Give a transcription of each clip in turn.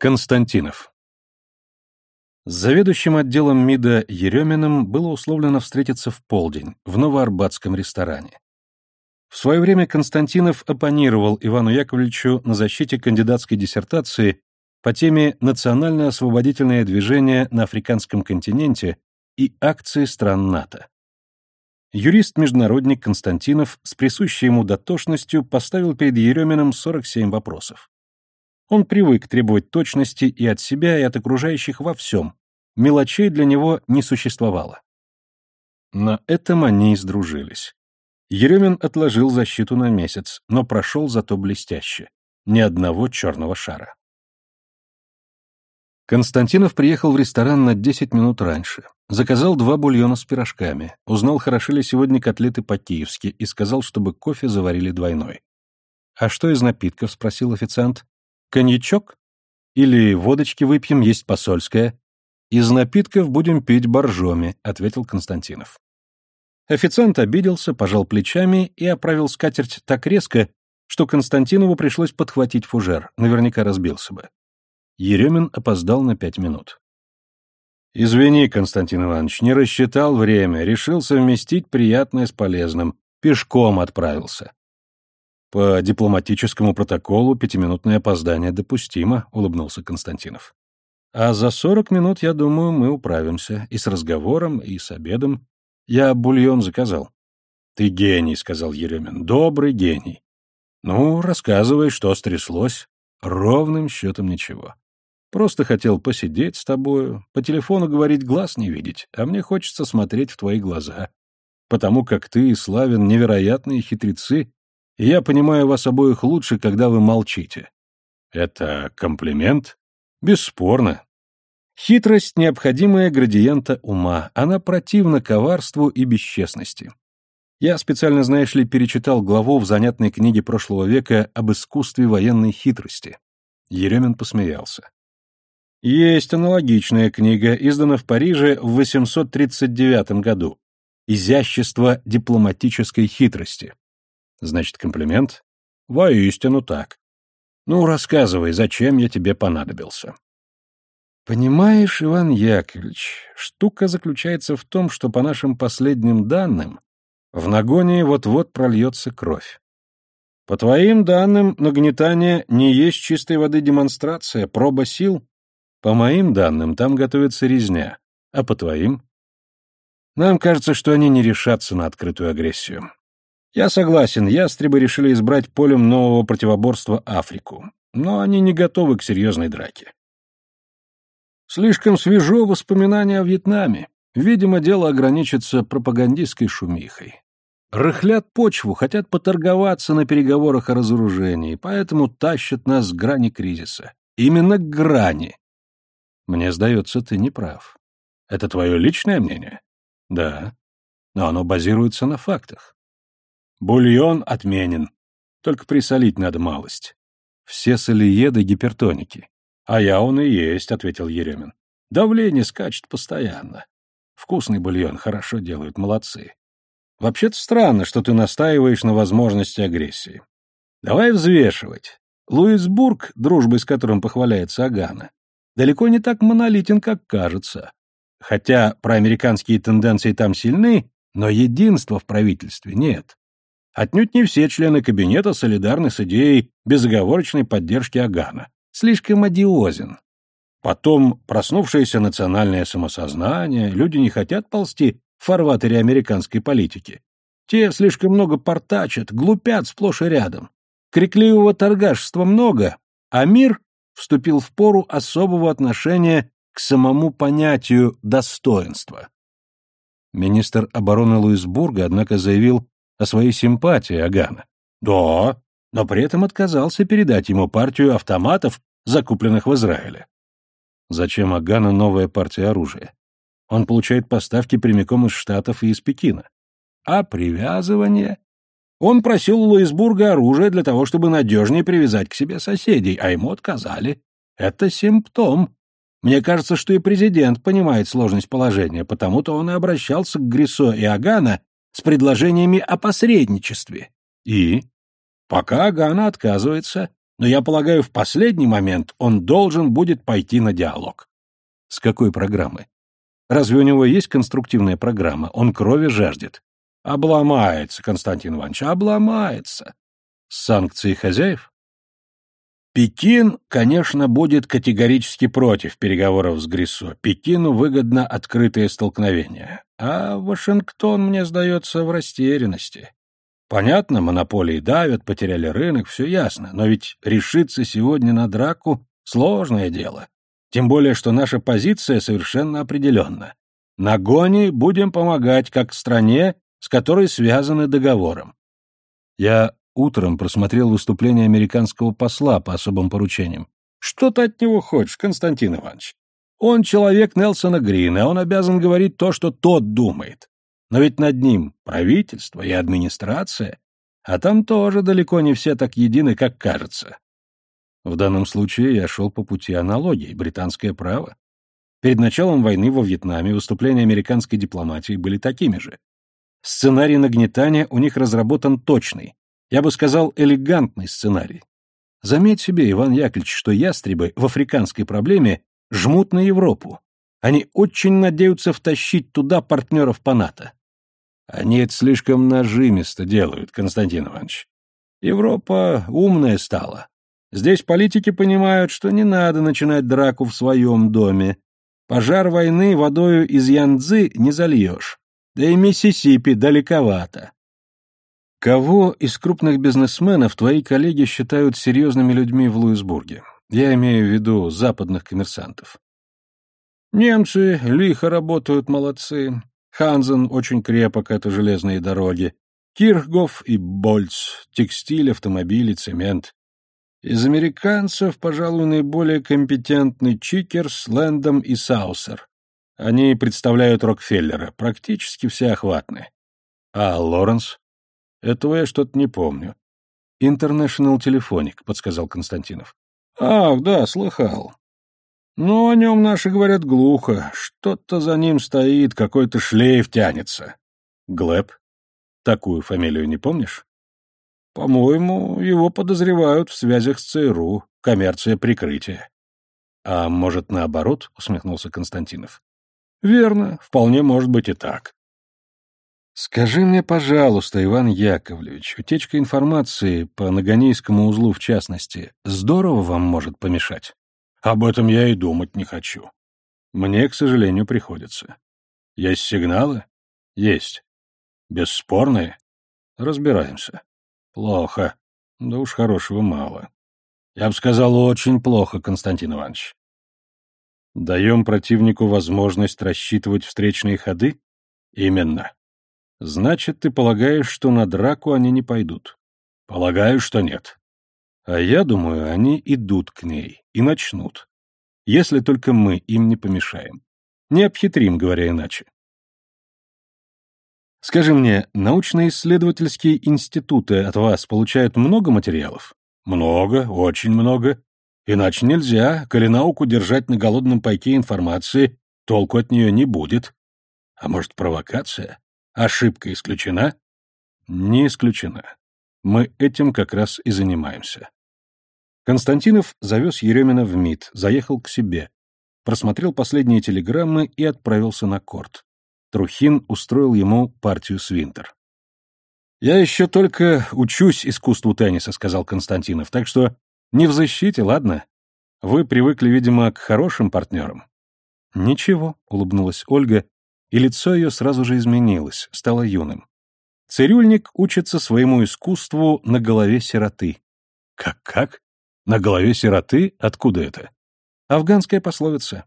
Константинов. С заведующим отделом МИДа Ереминым было условлено встретиться в полдень в Новоарбатском ресторане. В свое время Константинов оппонировал Ивану Яковлевичу на защите кандидатской диссертации по теме «Национальное освободительное движение на африканском континенте и акции стран НАТО». Юрист-международник Константинов с присущей ему дотошностью поставил перед Ереминым 47 вопросов. Он привык требовать точности и от себя, и от окружающих во всем. Мелочей для него не существовало. На этом они и сдружились. Еремин отложил защиту на месяц, но прошел зато блестяще. Ни одного черного шара. Константинов приехал в ресторан на 10 минут раньше. Заказал два бульона с пирожками, узнал, хороши ли сегодня котлеты по-киевски и сказал, чтобы кофе заварили двойной. «А что из напитков?» — спросил официант. Коньячок? Или водочки выпьем, есть посольская? Из напитков будем пить боржоми, ответил Константинов. Официант обиделся, пожал плечами и оправил скатерть так резко, что Константинову пришлось подхватить фужер, наверняка разбился бы. Еремин опоздал на пять минут. «Извини, Константин Иванович, не рассчитал время, решил совместить приятное с полезным, пешком отправился. По дипломатическому протоколу пятиминутное опоздание допустимо, улыбнулся Константинов. А за сорок минут, я думаю, мы управимся и с разговором, и с обедом. Я бульон заказал. Ты гений, сказал Еремин, добрый гений. Ну, рассказывай, что стряслось. Ровным счетом ничего. Просто хотел посидеть с тобою, по телефону говорить глаз не видеть, а мне хочется смотреть в твои глаза. Потому как ты и Славин невероятные хитрецы я понимаю вас обоих лучше, когда вы молчите. Это комплимент? Бесспорно. Хитрость — необходимая градиента ума, она противна коварству и бесчестности. Я специально, знаешь ли, перечитал главу в занятной книге прошлого века об искусстве военной хитрости. Еремин посмеялся. Есть аналогичная книга, издана в Париже в 839 году. «Изящество дипломатической хитрости». Значит, комплимент? Воистину так. Ну, рассказывай, зачем я тебе понадобился? Понимаешь, Иван Яковлевич, штука заключается в том, что по нашим последним данным в нагоне вот-вот прольется кровь. По твоим данным, нагнетание не есть чистой воды демонстрация, проба сил. По моим данным, там готовится резня. А по твоим? Нам кажется, что они не решатся на открытую агрессию. Я согласен, ястребы решили избрать полем нового противоборства Африку, но они не готовы к серьезной драке. Слишком свежо воспоминание о Вьетнаме. Видимо, дело ограничится пропагандистской шумихой. Рыхлят почву, хотят поторговаться на переговорах о разоружении, поэтому тащат нас к грани кризиса. Именно к грани. Мне сдается, ты не прав. Это твое личное мнение? Да. Но оно базируется на фактах. Бульон отменен. Только присолить надо малость. Все солиеды гипертоники. А я он и есть, ответил Еремин. Давление скачет постоянно. Вкусный бульон, хорошо делают, молодцы. Вообще-то странно, что ты настаиваешь на возможности агрессии. Давай взвешивать. Луисбург, дружбой с которым похваляется Агана, далеко не так монолитен, как кажется. Хотя проамериканские тенденции там сильны, но единства в правительстве нет. Отнюдь не все члены кабинета солидарны с идеей безоговорочной поддержки Агана. Слишком одиозен. Потом проснувшееся национальное самосознание, люди не хотят ползти в фарватере американской политики. Те слишком много портачат, глупят сплошь и рядом. Крикливого торгашества много, а мир вступил в пору особого отношения к самому понятию достоинства. Министр обороны Луисбурга, однако, заявил о своей симпатии Агана. Да, но при этом отказался передать ему партию автоматов, закупленных в Израиле. Зачем Агану новая партия оружия? Он получает поставки прямиком из Штатов и из Пекина. А привязывание? Он просил у Луисбурга оружие для того, чтобы надежнее привязать к себе соседей, а ему отказали. Это симптом. Мне кажется, что и президент понимает сложность положения, потому-то он и обращался к Грисо и Агана с предложениями о посредничестве. И? Пока Гана отказывается, но я полагаю, в последний момент он должен будет пойти на диалог. С какой программы? Разве у него есть конструктивная программа? Он крови жаждет. Обломается, Константин Иванович, обломается. Санкции хозяев? Пекин, конечно, будет категорически против переговоров с Гриссо. Пекину выгодно открытое столкновение. А Вашингтон, мне сдается, в растерянности. Понятно, монополии давят, потеряли рынок, все ясно, но ведь решиться сегодня на драку — сложное дело. Тем более, что наша позиция совершенно определенна. На гоне будем помогать как стране, с которой связаны договором. Я утром просмотрел выступление американского посла по особым поручениям. Что ты от него хочешь, Константин Иванович? Он человек Нелсона Грина, он обязан говорить то, что тот думает. Но ведь над ним правительство и администрация, а там тоже далеко не все так едины, как кажется. В данном случае я шел по пути аналогии, британское право. Перед началом войны во Вьетнаме выступления американской дипломатии были такими же. Сценарий нагнетания у них разработан точный, я бы сказал, элегантный сценарий. Заметь себе, Иван Яковлевич, что ястребы в африканской проблеме жмут на Европу. Они очень надеются втащить туда партнеров по НАТО. Они это слишком нажимисто делают, Константин Иванович. Европа умная стала. Здесь политики понимают, что не надо начинать драку в своем доме. Пожар войны водою из Янцзы не зальешь. Да и Миссисипи далековато. Кого из крупных бизнесменов твои коллеги считают серьезными людьми в Луисбурге? Я имею в виду западных коммерсантов. Немцы лихо работают, молодцы. Ханзен очень крепок, это железные дороги. Кирхгоф и Больц, текстиль, автомобили, цемент. Из американцев, пожалуй, наиболее компетентны Чикерс, Лэндом и Саусер. Они представляют Рокфеллера, практически всеохватны. А Лоренс? Этого я что-то не помню. International Telephonic, подсказал Константинов. Ах, да, слыхал. Но о нем наши говорят глухо. Что-то за ним стоит, какой-то шлейф тянется. Глэб? Такую фамилию не помнишь? По-моему, его подозревают в связях с ЦРУ, коммерция прикрытия. А может, наоборот, усмехнулся Константинов. Верно, вполне может быть и так. Скажи мне, пожалуйста, Иван Яковлевич, утечка информации по Нагонейскому узлу в частности здорово вам может помешать? Об этом я и думать не хочу. Мне, к сожалению, приходится. Есть сигналы? Есть. Бесспорные? Разбираемся. Плохо. Да уж хорошего мало. Я бы сказал, очень плохо, Константин Иванович. Даем противнику возможность рассчитывать встречные ходы? Именно. Значит, ты полагаешь, что на драку они не пойдут? Полагаю, что нет. А я думаю, они идут к ней и начнут. Если только мы им не помешаем. Не обхитрим, говоря иначе. Скажи мне, научно-исследовательские институты от вас получают много материалов? Много, очень много. Иначе нельзя, коли науку держать на голодном пайке информации, толку от нее не будет. А может, провокация? Ошибка исключена? Не исключена. Мы этим как раз и занимаемся. Константинов завез Еремина в МИД, заехал к себе, просмотрел последние телеграммы и отправился на корт. Трухин устроил ему партию свинтер. «Я еще только учусь искусству тенниса», — сказал Константинов, «так что не в защите, ладно? Вы привыкли, видимо, к хорошим партнерам». «Ничего», — улыбнулась Ольга, и лицо ее сразу же изменилось, стало юным. Цирюльник учится своему искусству на голове сироты. Как-как? На голове сироты? Откуда это? Афганская пословица.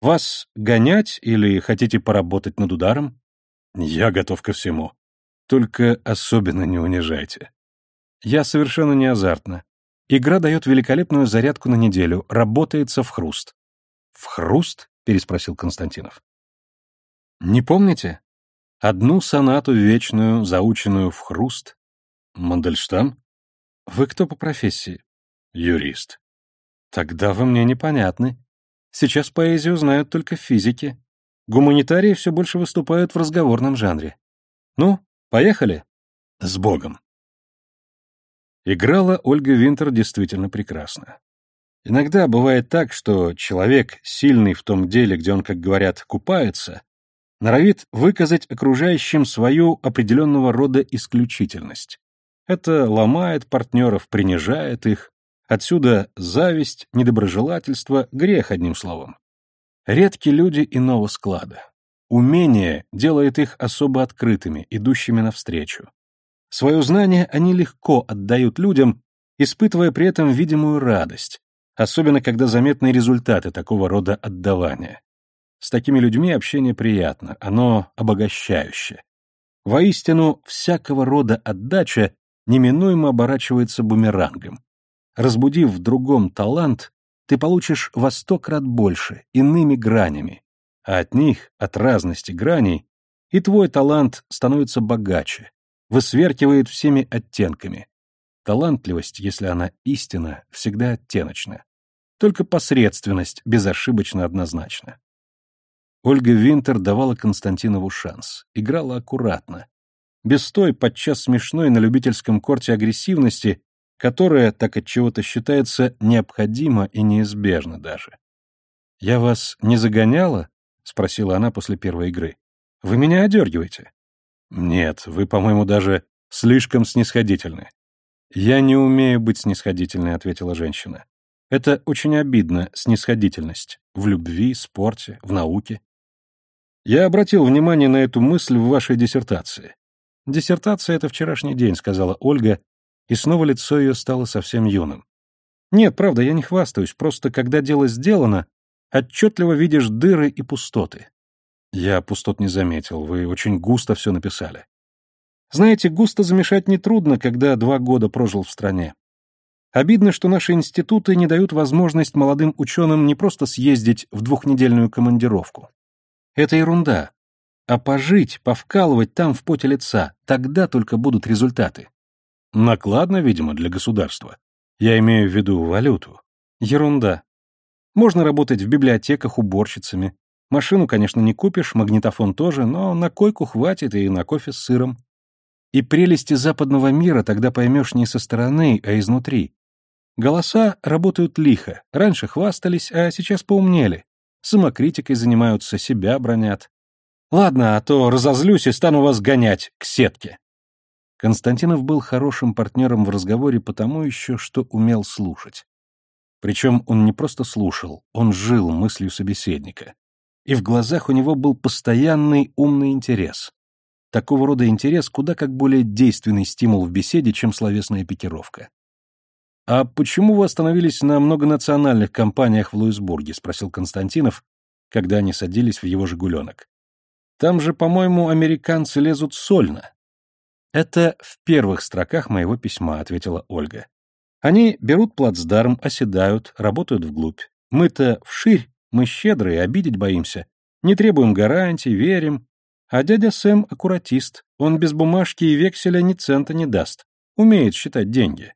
Вас гонять или хотите поработать над ударом? Я готов ко всему. Только особенно не унижайте. Я совершенно не азартна. Игра дает великолепную зарядку на неделю, работается в хруст. В хруст? переспросил Константинов. Не помните? Одну сонату вечную, заученную в хруст. Мандельштам? Вы кто по профессии? Юрист. Тогда вы мне непонятны. Сейчас поэзию знают только физики. Гуманитарии все больше выступают в разговорном жанре. Ну, поехали? С Богом. Играла Ольга Винтер действительно прекрасно. Иногда бывает так, что человек, сильный в том деле, где он, как говорят, купается, норовит выказать окружающим свою определенного рода исключительность. Это ломает партнеров, принижает их. Отсюда зависть, недоброжелательство, грех, одним словом. Редки люди иного склада. Умение делает их особо открытыми, идущими навстречу. Свое знание они легко отдают людям, испытывая при этом видимую радость, особенно когда заметны результаты такого рода отдавания. С такими людьми общение приятно, оно обогащающее. Воистину, всякого рода отдача неминуемо оборачивается бумерангом. Разбудив в другом талант, ты получишь во сто крат больше, иными гранями, а от них, от разности граней, и твой талант становится богаче, высверкивает всеми оттенками. Талантливость, если она истина, всегда оттеночна. Только посредственность безошибочно однозначна. Ольга Винтер давала Константинову шанс, играла аккуратно, без той, подчас смешной на любительском корте агрессивности, которая так от чего-то считается необходима и неизбежна даже. «Я вас не загоняла?» — спросила она после первой игры. «Вы меня одергиваете?» «Нет, вы, по-моему, даже слишком снисходительны». «Я не умею быть снисходительной», — ответила женщина. «Это очень обидно, снисходительность. В любви, спорте, в науке. Я обратил внимание на эту мысль в вашей диссертации. Диссертация — это вчерашний день, сказала Ольга, и снова лицо ее стало совсем юным. Нет, правда, я не хвастаюсь, просто когда дело сделано, отчетливо видишь дыры и пустоты. Я пустот не заметил, вы очень густо все написали. Знаете, густо замешать нетрудно, когда два года прожил в стране. Обидно, что наши институты не дают возможность молодым ученым не просто съездить в двухнедельную командировку, это ерунда. А пожить, повкалывать там в поте лица, тогда только будут результаты. Накладно, видимо, для государства. Я имею в виду валюту. Ерунда. Можно работать в библиотеках уборщицами. Машину, конечно, не купишь, магнитофон тоже, но на койку хватит и на кофе с сыром. И прелести западного мира тогда поймешь не со стороны, а изнутри. Голоса работают лихо. Раньше хвастались, а сейчас поумнели самокритикой занимаются, себя бронят. Ладно, а то разозлюсь и стану вас гонять к сетке. Константинов был хорошим партнером в разговоре потому еще, что умел слушать. Причем он не просто слушал, он жил мыслью собеседника. И в глазах у него был постоянный умный интерес. Такого рода интерес куда как более действенный стимул в беседе, чем словесная пикировка. «А почему вы остановились на многонациональных компаниях в Луисбурге?» — спросил Константинов, когда они садились в его «Жигуленок». «Там же, по-моему, американцы лезут сольно». «Это в первых строках моего письма», — ответила Ольга. «Они берут плацдарм, оседают, работают вглубь. Мы-то вширь, мы щедрые, обидеть боимся. Не требуем гарантий, верим. А дядя Сэм — аккуратист. Он без бумажки и векселя ни цента не даст. Умеет считать деньги.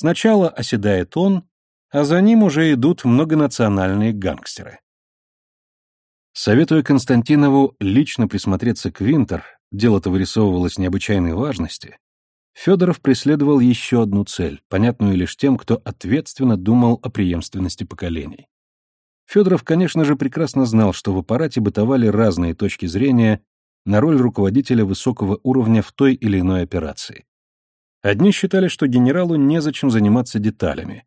Сначала оседает он, а за ним уже идут многонациональные гангстеры. Советуя Константинову лично присмотреться к Винтер, дело-то вырисовывалось необычайной важности, Федоров преследовал еще одну цель, понятную лишь тем, кто ответственно думал о преемственности поколений. Федоров, конечно же, прекрасно знал, что в аппарате бытовали разные точки зрения на роль руководителя высокого уровня в той или иной операции. Одни считали, что генералу незачем заниматься деталями.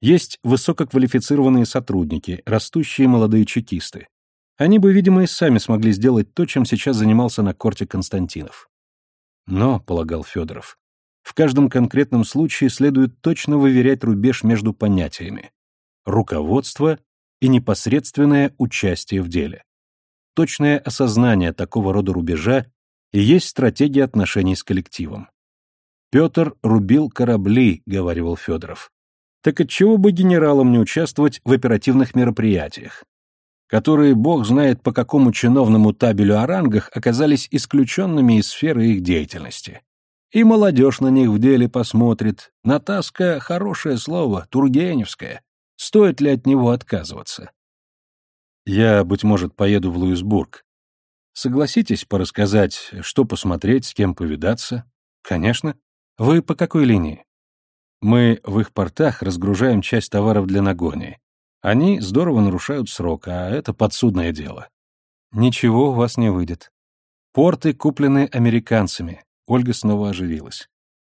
Есть высококвалифицированные сотрудники, растущие молодые чекисты. Они бы, видимо, и сами смогли сделать то, чем сейчас занимался на корте Константинов. Но, полагал Федоров, в каждом конкретном случае следует точно выверять рубеж между понятиями руководство и непосредственное участие в деле. Точное осознание такого рода рубежа и есть стратегия отношений с коллективом. Петр рубил корабли, — говорил Федоров. Так отчего бы генералам не участвовать в оперативных мероприятиях, которые, бог знает по какому чиновному табелю о рангах, оказались исключенными из сферы их деятельности. И молодежь на них в деле посмотрит. Натаска — хорошее слово, тургеневское. Стоит ли от него отказываться? Я, быть может, поеду в Луисбург. Согласитесь порассказать, что посмотреть, с кем повидаться? Конечно. Вы по какой линии? Мы в их портах разгружаем часть товаров для нагони. Они здорово нарушают срок, а это подсудное дело. Ничего у вас не выйдет. Порты куплены американцами. Ольга снова оживилась.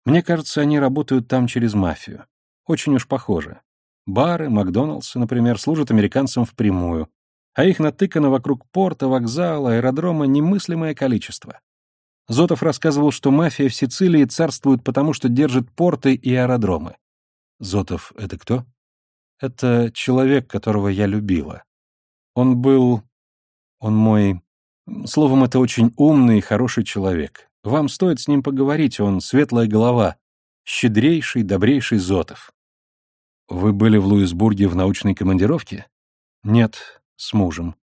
Мне кажется, они работают там через мафию. Очень уж похоже. Бары, Макдоналдсы, например, служат американцам впрямую, а их натыкано вокруг порта, вокзала, аэродрома немыслимое количество. Зотов рассказывал, что мафия в Сицилии царствует потому, что держит порты и аэродромы. Зотов — это кто? Это человек, которого я любила. Он был... Он мой... Словом, это очень умный и хороший человек. Вам стоит с ним поговорить, он светлая голова. Щедрейший, добрейший Зотов. Вы были в Луисбурге в научной командировке? Нет, с мужем.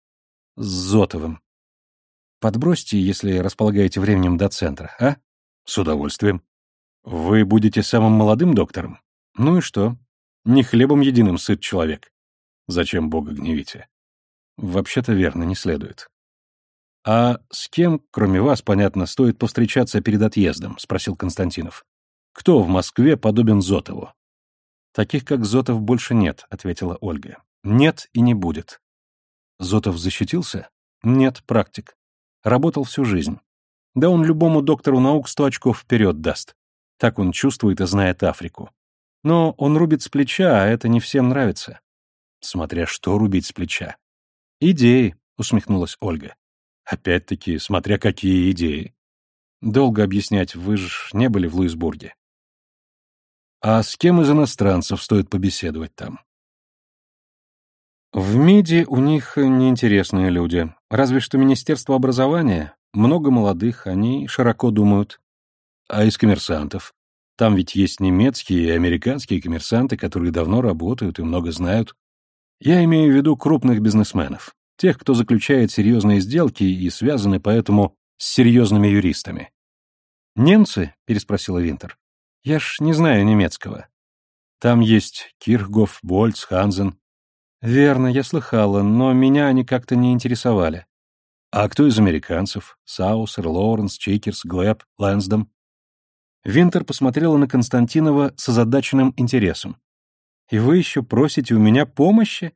С Зотовым. Подбросьте, если располагаете временем до центра, а? С удовольствием. Вы будете самым молодым доктором? Ну и что? Не хлебом единым сыт человек. Зачем Бога гневите? Вообще-то верно, не следует. А с кем, кроме вас, понятно, стоит повстречаться перед отъездом? Спросил Константинов. Кто в Москве подобен Зотову? Таких, как Зотов, больше нет, ответила Ольга. Нет и не будет. Зотов защитился? Нет, практик. Работал всю жизнь. Да он любому доктору наук сто очков вперед даст. Так он чувствует и знает Африку. Но он рубит с плеча, а это не всем нравится. Смотря что рубить с плеча. Идеи, усмехнулась Ольга. Опять-таки, смотря какие идеи. Долго объяснять, вы же не были в Луисбурге. А с кем из иностранцев стоит побеседовать там? В МИДе у них неинтересные люди. Разве что Министерство образования. Много молодых, они широко думают. А из коммерсантов? Там ведь есть немецкие и американские коммерсанты, которые давно работают и много знают. Я имею в виду крупных бизнесменов, тех, кто заключает серьезные сделки и связаны поэтому с серьезными юристами. «Немцы?» — переспросила Винтер. «Я ж не знаю немецкого. Там есть Кирхгоф, Больц, Ханзен. «Верно, я слыхала, но меня они как-то не интересовали». «А кто из американцев? Саусер, Лоуренс, Чейкерс, Глэб, Лэнсдом?» Винтер посмотрела на Константинова с озадаченным интересом. «И вы еще просите у меня помощи?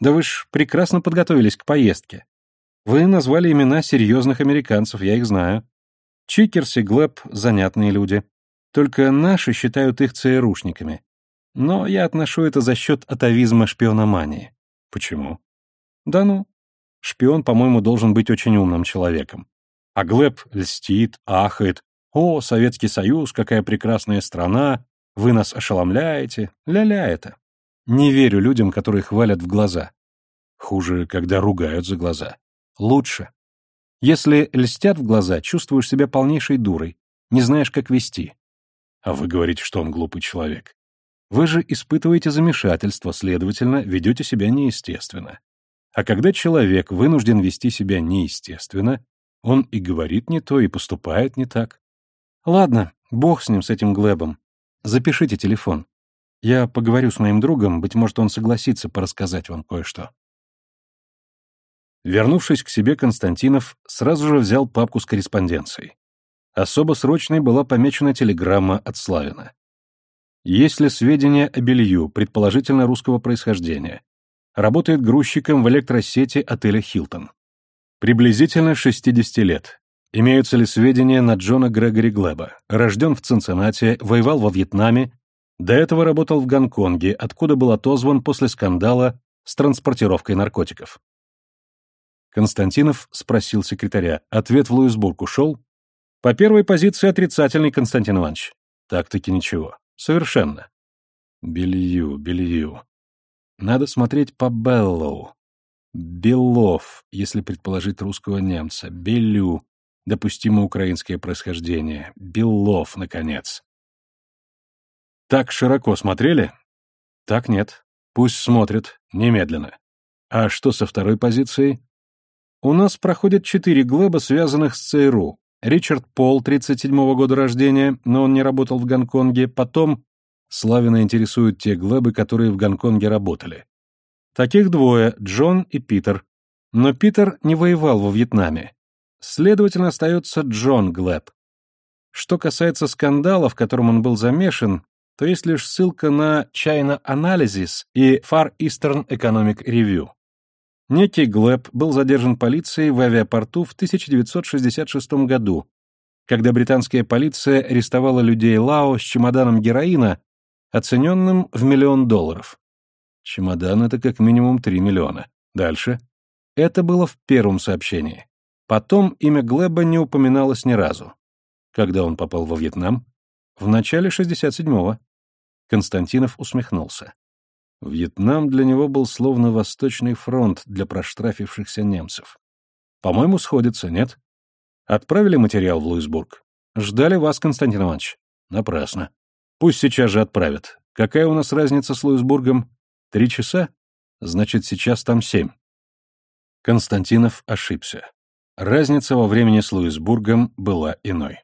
Да вы ж прекрасно подготовились к поездке. Вы назвали имена серьезных американцев, я их знаю. Чикерс и Глэб — занятные люди. Только наши считают их ЦРУшниками. Но я отношу это за счет атовизма шпиономании. Почему? Да ну. Шпион, по-моему, должен быть очень умным человеком. А Глеб льстит, ахает. «О, Советский Союз, какая прекрасная страна! Вы нас ошеломляете!» Ля-ля это. Не верю людям, которые хвалят в глаза. Хуже, когда ругают за глаза. Лучше. Если льстят в глаза, чувствуешь себя полнейшей дурой, не знаешь, как вести. А вы говорите, что он глупый человек. Вы же испытываете замешательство, следовательно, ведете себя неестественно. А когда человек вынужден вести себя неестественно, он и говорит не то, и поступает не так. Ладно, бог с ним, с этим Глебом. Запишите телефон. Я поговорю с моим другом, быть может, он согласится порассказать вам кое-что. Вернувшись к себе, Константинов сразу же взял папку с корреспонденцией. Особо срочной была помечена телеграмма от Славина. Есть ли сведения о белью, предположительно русского происхождения? Работает грузчиком в электросети отеля «Хилтон». Приблизительно 60 лет. Имеются ли сведения на Джона Грегори Глеба? Рожден в Цинциннати, воевал во Вьетнаме, до этого работал в Гонконге, откуда был отозван после скандала с транспортировкой наркотиков. Константинов спросил секретаря. Ответ в Луисбург ушел? По первой позиции отрицательный, Константин Иванович. Так-таки ничего. Совершенно. Белью, белью. Надо смотреть по Беллоу. Белов, если предположить русского немца. Белю. Допустимо украинское происхождение. Белов, наконец. Так широко смотрели? Так нет. Пусть смотрят. Немедленно. А что со второй позицией? У нас проходят четыре глэба, связанных с ЦРУ. Ричард Пол, 37-го года рождения, но он не работал в Гонконге. Потом Славина интересуют те глэбы, которые в Гонконге работали. Таких двое, Джон и Питер. Но Питер не воевал во Вьетнаме. Следовательно, остается Джон Глэб. Что касается скандала, в котором он был замешан, то есть лишь ссылка на China Analysis и Far Eastern Economic Review. Некий Глэб был задержан полицией в авиапорту в 1966 году, когда британская полиция арестовала людей Лао с чемоданом героина, оцененным в миллион долларов. Чемодан — это как минимум 3 миллиона. Дальше. Это было в первом сообщении. Потом имя Глэба не упоминалось ни разу. Когда он попал во Вьетнам? В начале 67-го. Константинов усмехнулся. Вьетнам для него был словно Восточный фронт для проштрафившихся немцев. По-моему, сходится, нет? Отправили материал в Луисбург? Ждали вас, Константин Иванович? Напрасно. Пусть сейчас же отправят. Какая у нас разница с Луисбургом? Три часа? Значит, сейчас там семь. Константинов ошибся. Разница во времени с Луисбургом была иной.